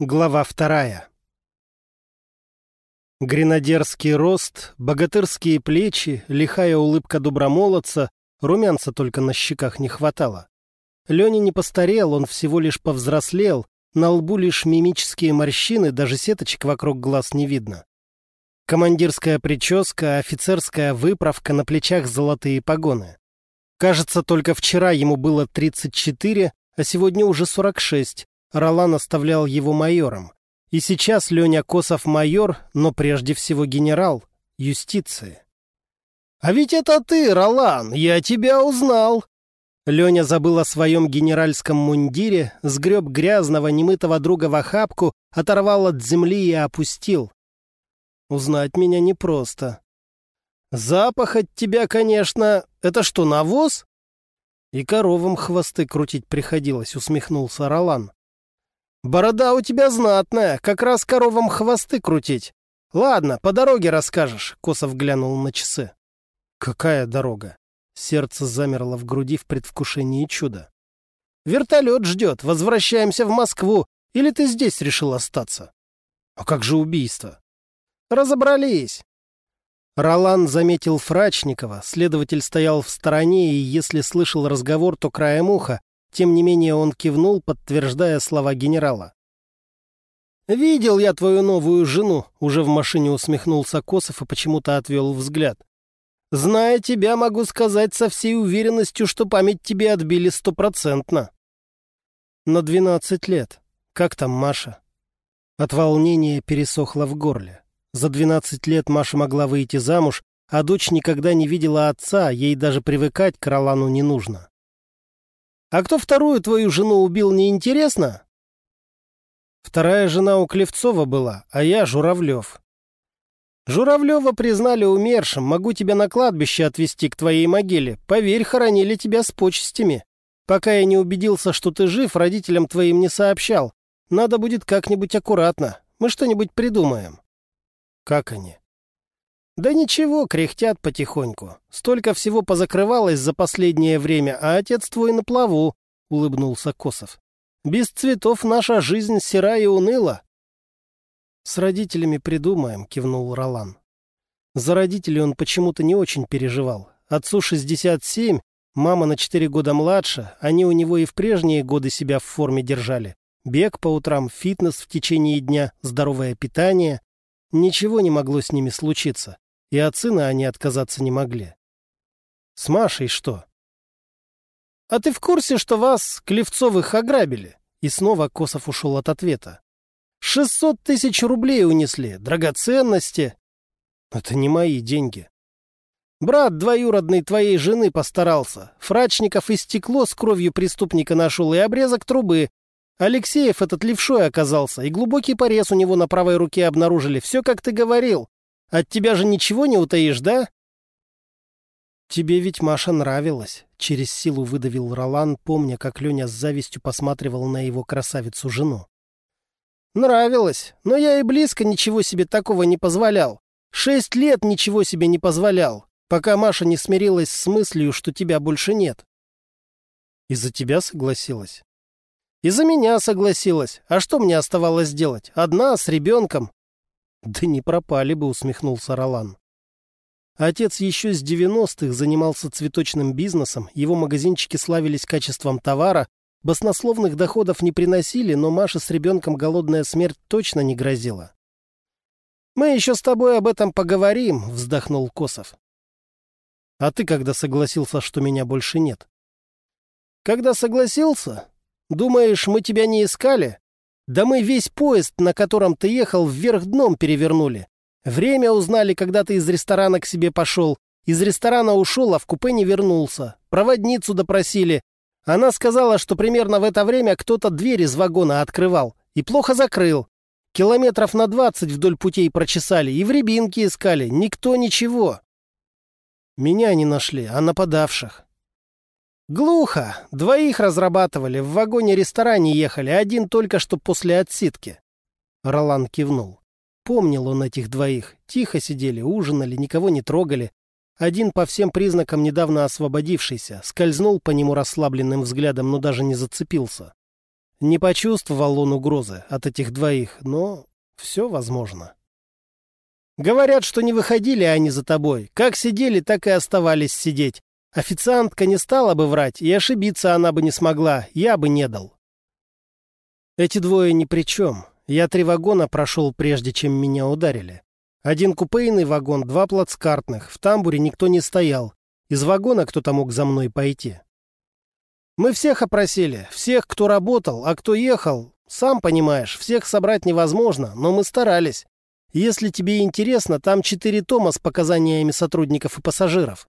Глава вторая. Гренадерский рост, богатырские плечи, лихая улыбка добромолодца, румянца только на щеках не хватало. Леня не постарел, он всего лишь повзрослел, на лбу лишь мимические морщины, даже сеточек вокруг глаз не видно. Командирская прическа, офицерская выправка, на плечах золотые погоны. Кажется, только вчера ему было 34, а сегодня уже 46, Ролан оставлял его майором. И сейчас Леня Косов майор, но прежде всего генерал юстиции. «А ведь это ты, Ролан, я тебя узнал!» Леня забыл о своем генеральском мундире, сгреб грязного, немытого друга в охапку, оторвал от земли и опустил. «Узнать меня непросто». «Запах от тебя, конечно... Это что, навоз?» «И коровам хвосты крутить приходилось», — усмехнулся Ролан. Борода у тебя знатная, как раз коровам хвосты крутить. Ладно, по дороге расскажешь, Косов глянул на часы. Какая дорога? Сердце замерло в груди в предвкушении чуда. Вертолет ждет, возвращаемся в Москву. Или ты здесь решил остаться? А как же убийство? Разобрались. Ролан заметил Фрачникова, следователь стоял в стороне и, если слышал разговор, то краем уха, тем не менее он кивнул, подтверждая слова генерала. «Видел я твою новую жену», — уже в машине усмехнулся Косов и почему-то отвел взгляд. «Зная тебя, могу сказать со всей уверенностью, что память тебе отбили стопроцентно». «На двенадцать лет. Как там Маша?» От волнения пересохло в горле. За двенадцать лет Маша могла выйти замуж, а дочь никогда не видела отца, ей даже привыкать к Ролану не нужно. А кто вторую твою жену убил, неинтересно? Вторая жена у Клевцова была, а я Журавлев. Журавлева признали умершим, могу тебя на кладбище отвезти к твоей могиле. Поверь, хоронили тебя с почестями. Пока я не убедился, что ты жив, родителям твоим не сообщал. Надо будет как-нибудь аккуратно. Мы что-нибудь придумаем. Как они? Да ничего, кряхтят потихоньку. Столько всего позакрывалось за последнее время, а отец твой на плаву, — улыбнулся Косов. Без цветов наша жизнь сера и уныла. С родителями придумаем, — кивнул Ролан. За родителей он почему-то не очень переживал. Отцу 67, мама на 4 года младше, они у него и в прежние годы себя в форме держали. Бег по утрам, фитнес в течение дня, здоровое питание. Ничего не могло с ними случиться и от сына они отказаться не могли. С Машей что? А ты в курсе, что вас, Клевцовых, ограбили? И снова Косов ушел от ответа. Шестьсот тысяч рублей унесли, драгоценности. Это не мои деньги. Брат двоюродный твоей жены постарался. Фрачников и стекло с кровью преступника нашел, и обрезок трубы. Алексеев этот левшой оказался, и глубокий порез у него на правой руке обнаружили. Все, как ты говорил. От тебя же ничего не утаишь, да?» «Тебе ведь Маша нравилась», — через силу выдавил Ролан, помня, как Леня с завистью посматривал на его красавицу-жену. «Нравилось, но я и близко ничего себе такого не позволял. Шесть лет ничего себе не позволял, пока Маша не смирилась с мыслью, что тебя больше нет». «Из-за тебя согласилась?» «Из-за меня согласилась. А что мне оставалось делать? Одна, с ребенком. «Да не пропали бы», — усмехнулся Ролан. Отец еще с 90-х занимался цветочным бизнесом, его магазинчики славились качеством товара, баснословных доходов не приносили, но Маше с ребенком голодная смерть точно не грозила. «Мы еще с тобой об этом поговорим», — вздохнул Косов. «А ты когда согласился, что меня больше нет?» «Когда согласился? Думаешь, мы тебя не искали? Да мы весь поезд, на котором ты ехал, вверх дном перевернули. Время узнали, когда ты из ресторана к себе пошел. Из ресторана ушел, а в купе не вернулся. Проводницу допросили. Она сказала, что примерно в это время кто-то дверь из вагона открывал и плохо закрыл. Километров на двадцать вдоль путей прочесали и в рябинке искали. Никто ничего. Меня не нашли, а нападавших. «Глухо. Двоих разрабатывали. В вагоне-ресторане ехали. Один только что после отсидки». Ролан кивнул. Помнил он этих двоих. Тихо сидели, ужинали, никого не трогали. Один по всем признакам недавно освободившийся. Скользнул по нему расслабленным взглядом, но даже не зацепился. Не почувствовал он угрозы от этих двоих, но все возможно. Говорят, что не выходили они за тобой. Как сидели, так и оставались сидеть. Официантка не стала бы врать, и ошибиться она бы не смогла, я бы не дал. Эти двое ни при чем. Я три вагона прошел, прежде чем меня ударили. Один купейный вагон, два плацкартных. В тамбуре никто не стоял. Из вагона кто-то мог за мной пойти. Мы всех опросили, всех, кто работал, а кто ехал. Сам понимаешь, всех собрать невозможно, но мы старались. Если тебе интересно, там четыре тома с показаниями сотрудников и пассажиров.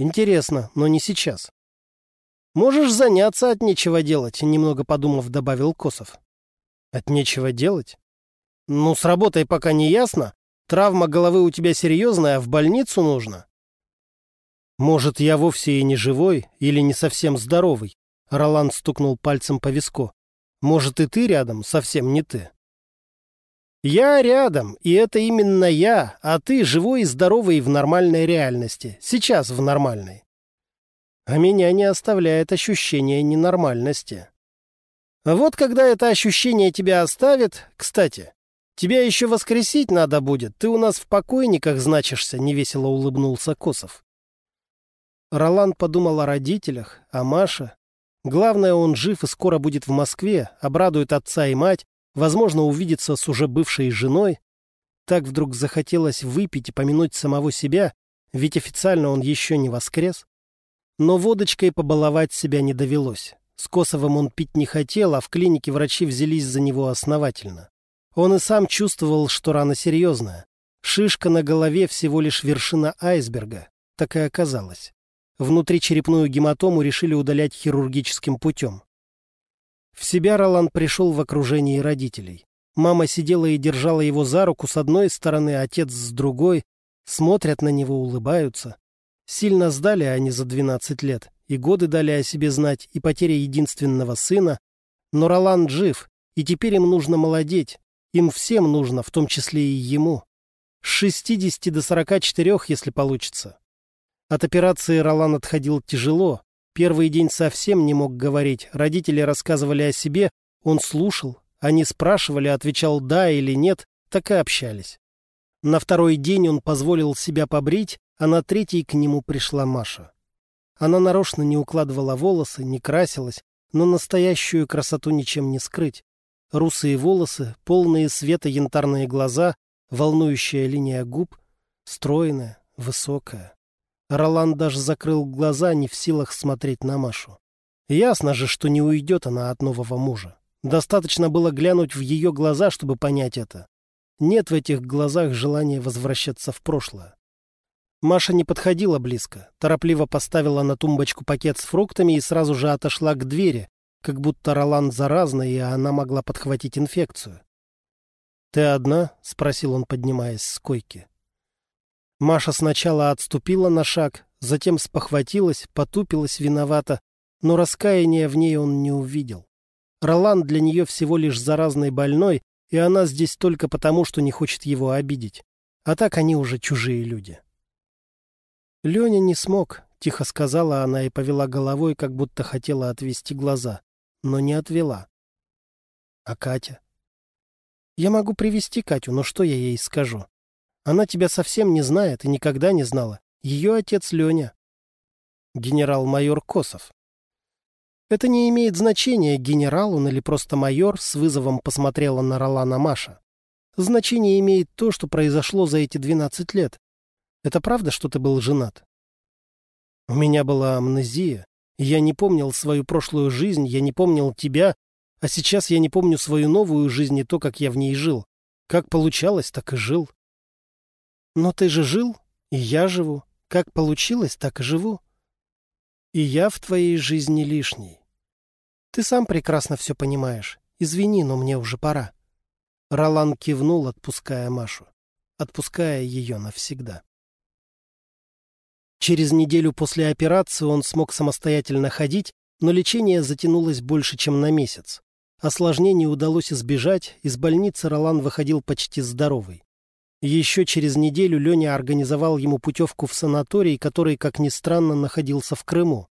Интересно, но не сейчас. Можешь заняться от нечего делать, немного подумав, добавил Косов. От нечего делать? Ну, с работой пока не ясно. Травма головы у тебя серьезная, а в больницу нужно. Может, я вовсе и не живой или не совсем здоровый? Роланд стукнул пальцем по виску. Может, и ты рядом, совсем не ты. Я рядом, и это именно я, а ты живой и здоровый в нормальной реальности, сейчас в нормальной. А меня не оставляет ощущение ненормальности. Вот когда это ощущение тебя оставит, кстати, Тебя еще воскресить надо будет. Ты у нас в покойниках значишься», — невесело улыбнулся Косов. Роланд подумал о родителях, о Маше. Главное, он жив и скоро будет в Москве, обрадует отца и мать, возможно, увидится с уже бывшей женой. Так вдруг захотелось выпить и помянуть самого себя, ведь официально он еще не воскрес. Но водочкой побаловать себя не довелось. С Косовым он пить не хотел, а в клинике врачи взялись за него основательно. Он и сам чувствовал, что рана серьезная. Шишка на голове всего лишь вершина айсберга. Так и оказалось. Внутричерепную гематому решили удалять хирургическим путем. В себя Ролан пришел в окружении родителей. Мама сидела и держала его за руку с одной стороны, отец с другой. Смотрят на него, улыбаются. Сильно сдали они за 12 лет, и годы дали о себе знать, и потеря единственного сына. Но Ролан жив, и теперь им нужно молодеть, им всем нужно, в том числе и ему. С 60 до 44, если получится. От операции Ролан отходил тяжело. Первый день совсем не мог говорить. Родители рассказывали о себе, он слушал. Они спрашивали, отвечал «да» или «нет», так и общались. На второй день он позволил себя побрить, а на третий к нему пришла Маша. Она нарочно не укладывала волосы, не красилась, но настоящую красоту ничем не скрыть. Русые волосы, полные света янтарные глаза, волнующая линия губ, стройная, высокая. Ролан даже закрыл глаза, не в силах смотреть на Машу. Ясно же, что не уйдет она от нового мужа. Достаточно было глянуть в ее глаза, чтобы понять это. Нет в этих глазах желания возвращаться в прошлое. Маша не подходила близко, торопливо поставила на тумбочку пакет с фруктами и сразу же отошла к двери, как будто Ролан заразный, и она могла подхватить инфекцию. «Ты одна?» — спросил он, поднимаясь с койки. Маша сначала отступила на шаг, затем спохватилась, потупилась виновата, но раскаяния в ней он не увидел. Ролан для нее всего лишь заразный больной, и она здесь только потому, что не хочет его обидеть. А так они уже чужие люди. Леня не смог, — тихо сказала она и повела головой, как будто хотела отвести глаза но не отвела. А Катя? Я могу привести Катю, но что я ей скажу? Она тебя совсем не знает и никогда не знала. Ее отец Леня. Генерал-майор Косов. Это не имеет значения, генерал он или просто майор, с вызовом посмотрела на Ролана Маша. Значение имеет то, что произошло за эти 12 лет. Это правда, что ты был женат? У меня была амнезия. Я не помнил свою прошлую жизнь, я не помнил тебя, а сейчас я не помню свою новую жизнь и то, как я в ней жил. Как получалось, так и жил. Но ты же жил, и я живу. Как получилось, так и живу. И я в твоей жизни лишний. Ты сам прекрасно все понимаешь. Извини, но мне уже пора. Ролан кивнул, отпуская Машу. Отпуская ее навсегда. Через неделю после операции он смог самостоятельно ходить, но лечение затянулось больше, чем на месяц. Осложнений удалось избежать, из больницы Ролан выходил почти здоровый. Еще через неделю Леня организовал ему путевку в санаторий, который, как ни странно, находился в Крыму.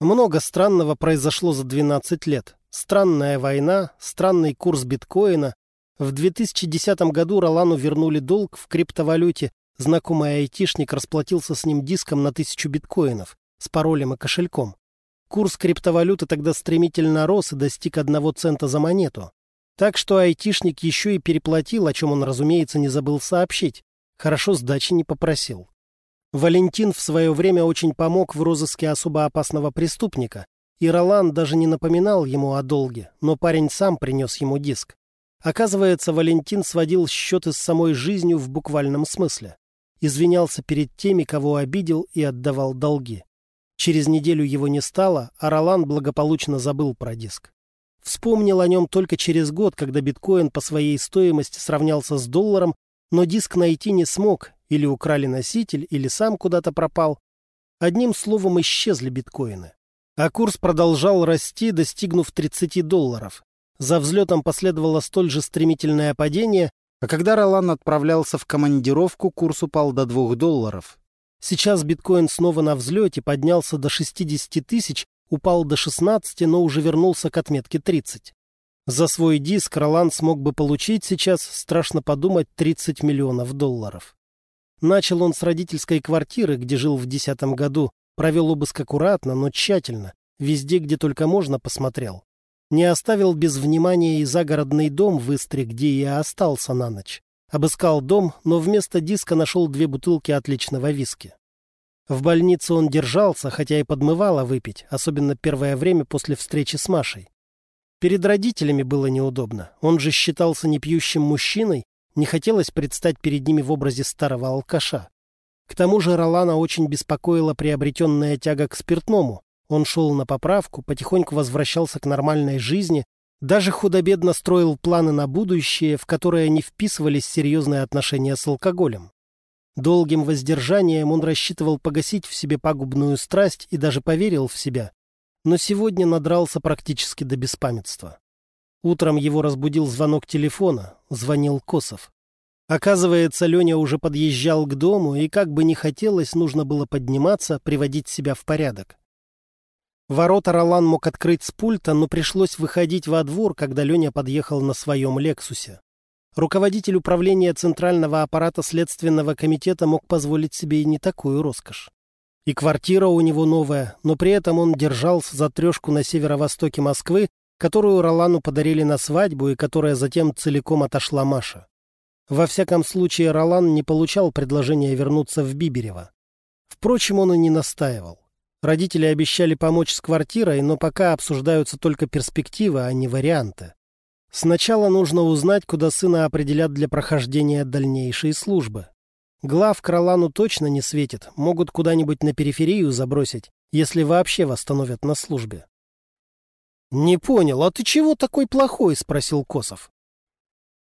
Много странного произошло за 12 лет. Странная война, странный курс биткоина. В 2010 году Ролану вернули долг в криптовалюте. Знакомый айтишник расплатился с ним диском на тысячу биткоинов с паролем и кошельком. Курс криптовалюты тогда стремительно рос и достиг одного цента за монету. Так что айтишник еще и переплатил, о чем он, разумеется, не забыл сообщить. Хорошо сдачи не попросил. Валентин в свое время очень помог в розыске особо опасного преступника, и Ролан даже не напоминал ему о долге, но парень сам принес ему диск. Оказывается, Валентин сводил счеты с самой жизнью в буквальном смысле. Извинялся перед теми, кого обидел, и отдавал долги. Через неделю его не стало, а Ролан благополучно забыл про диск. Вспомнил о нем только через год, когда биткоин по своей стоимости сравнялся с долларом, но диск найти не смог, или украли носитель, или сам куда-то пропал. Одним словом, исчезли биткоины. А курс продолжал расти, достигнув 30 долларов. За взлетом последовало столь же стремительное падение, а когда Ролан отправлялся в командировку, курс упал до 2 долларов. Сейчас биткоин снова на взлете, поднялся до 60 тысяч, упал до 16, но уже вернулся к отметке 30. За свой диск Ролан смог бы получить сейчас, страшно подумать, 30 миллионов долларов. Начал он с родительской квартиры, где жил в 2010 году, провел обыск аккуратно, но тщательно, везде, где только можно, посмотрел. Не оставил без внимания и загородный дом в Истре, где я остался на ночь. Обыскал дом, но вместо диска нашел две бутылки отличного виски. В больнице он держался, хотя и подмывало выпить, особенно первое время после встречи с Машей. Перед родителями было неудобно. Он же считался непьющим мужчиной, не хотелось предстать перед ними в образе старого алкаша. К тому же Ролана очень беспокоила приобретенная тяга к спиртному. Он шел на поправку, потихоньку возвращался к нормальной жизни, даже худо-бедно строил планы на будущее, в которые не вписывались серьезные отношения с алкоголем. Долгим воздержанием он рассчитывал погасить в себе пагубную страсть и даже поверил в себя. Но сегодня надрался практически до беспамятства. Утром его разбудил звонок телефона, звонил Косов. Оказывается, Леня уже подъезжал к дому, и как бы ни хотелось, нужно было подниматься, приводить себя в порядок. Ворота Ролан мог открыть с пульта, но пришлось выходить во двор, когда Леня подъехал на своем «Лексусе». Руководитель управления Центрального аппарата Следственного комитета мог позволить себе и не такую роскошь. И квартира у него новая, но при этом он держался за трешку на северо-востоке Москвы, которую Ролану подарили на свадьбу и которая затем целиком отошла Маша. Во всяком случае, Ролан не получал предложения вернуться в Биберево. Впрочем, он и не настаивал. Родители обещали помочь с квартирой, но пока обсуждаются только перспективы, а не варианты. Сначала нужно узнать, куда сына определят для прохождения дальнейшей службы. Глав Кролану точно не светит, могут куда-нибудь на периферию забросить, если вообще восстановят на службе. «Не понял, а ты чего такой плохой?» — спросил Косов.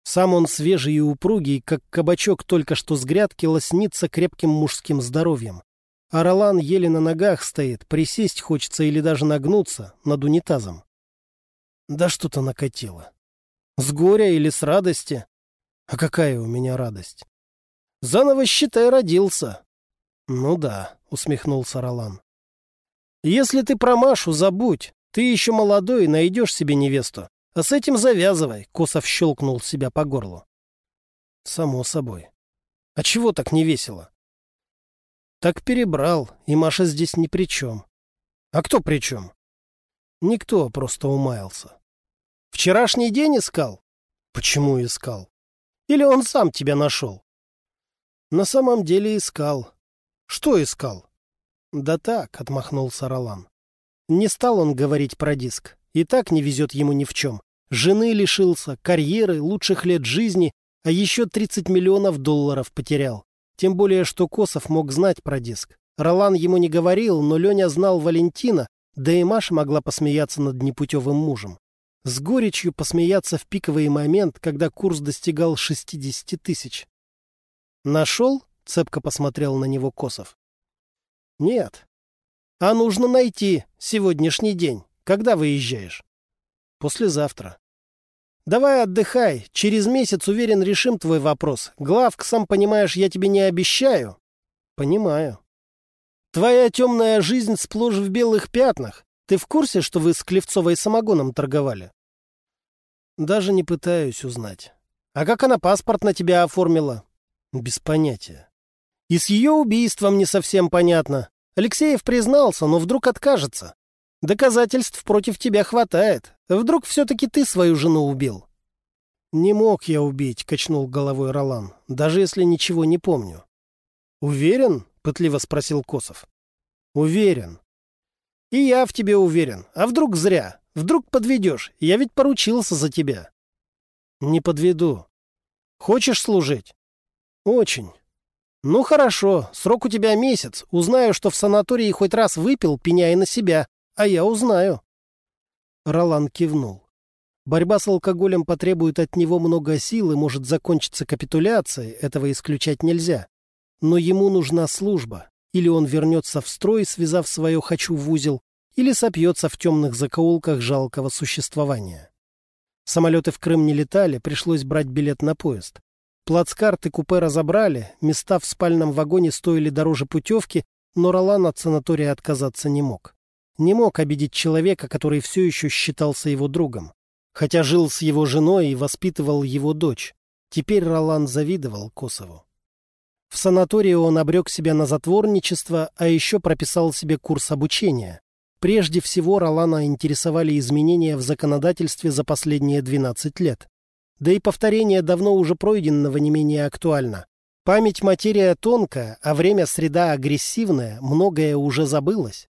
Сам он свежий и упругий, как кабачок только что с грядки, лоснится крепким мужским здоровьем. А Ролан еле на ногах стоит, присесть хочется или даже нагнуться над унитазом. Да что-то накатило. С горя или с радости? А какая у меня радость? Заново, считай, родился. Ну да, усмехнулся Ролан. Если ты про Машу забудь, ты еще молодой, найдешь себе невесту. А с этим завязывай, Косов щелкнул себя по горлу. Само собой. А чего так не весело? Так перебрал, и Маша здесь ни при чем. А кто при чем? Никто, просто умаялся. Вчерашний день искал? Почему искал? Или он сам тебя нашел? На самом деле искал. Что искал? Да так, отмахнулся Ролан. Не стал он говорить про диск. И так не везет ему ни в чем. Жены лишился, карьеры, лучших лет жизни, а еще 30 миллионов долларов потерял. Тем более, что Косов мог знать про диск. Ролан ему не говорил, но Леня знал Валентина, да и Маша могла посмеяться над непутевым мужем. С горечью посмеяться в пиковый момент, когда курс достигал 60 тысяч. «Нашел?» — цепко посмотрел на него Косов. «Нет». «А нужно найти сегодняшний день. Когда выезжаешь?» «Послезавтра». Давай отдыхай. Через месяц, уверен, решим твой вопрос. Главк, сам понимаешь, я тебе не обещаю. Понимаю. Твоя темная жизнь сплошь в белых пятнах. Ты в курсе, что вы с Клевцовой самогоном торговали? Даже не пытаюсь узнать. А как она паспорт на тебя оформила? Без понятия. И с ее убийством не совсем понятно. Алексеев признался, но вдруг откажется. Доказательств против тебя хватает. Вдруг все-таки ты свою жену убил? Не мог я убить, качнул головой Ролан, даже если ничего не помню. Уверен? Пытливо спросил Косов. Уверен. И я в тебе уверен. А вдруг зря? Вдруг подведешь? Я ведь поручился за тебя. Не подведу. Хочешь служить? Очень. Ну хорошо, срок у тебя месяц. Узнаю, что в санатории хоть раз выпил, пеняя на себя. А я узнаю. Ролан кивнул. Борьба с алкоголем потребует от него много сил и может закончиться капитуляцией, этого исключать нельзя. Но ему нужна служба. Или он вернется в строй, связав свое «хочу» в узел, или сопьется в темных закоулках жалкого существования. Самолеты в Крым не летали, пришлось брать билет на поезд. Плацкарты купе разобрали, места в спальном вагоне стоили дороже путевки, но Ролан от санатория отказаться не мог. Не мог обидеть человека, который все еще считался его другом. Хотя жил с его женой и воспитывал его дочь. Теперь Ролан завидовал Косову. В санатории он обрек себя на затворничество, а еще прописал себе курс обучения. Прежде всего Ролана интересовали изменения в законодательстве за последние 12 лет. Да и повторение давно уже пройденного не менее актуально. Память материя тонкая, а время среда агрессивная, многое уже забылось.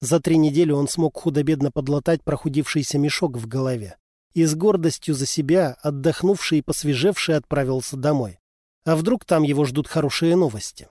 За три недели он смог худо-бедно подлатать прохудившийся мешок в голове. И с гордостью за себя, отдохнувший и посвежевший, отправился домой. А вдруг там его ждут хорошие новости?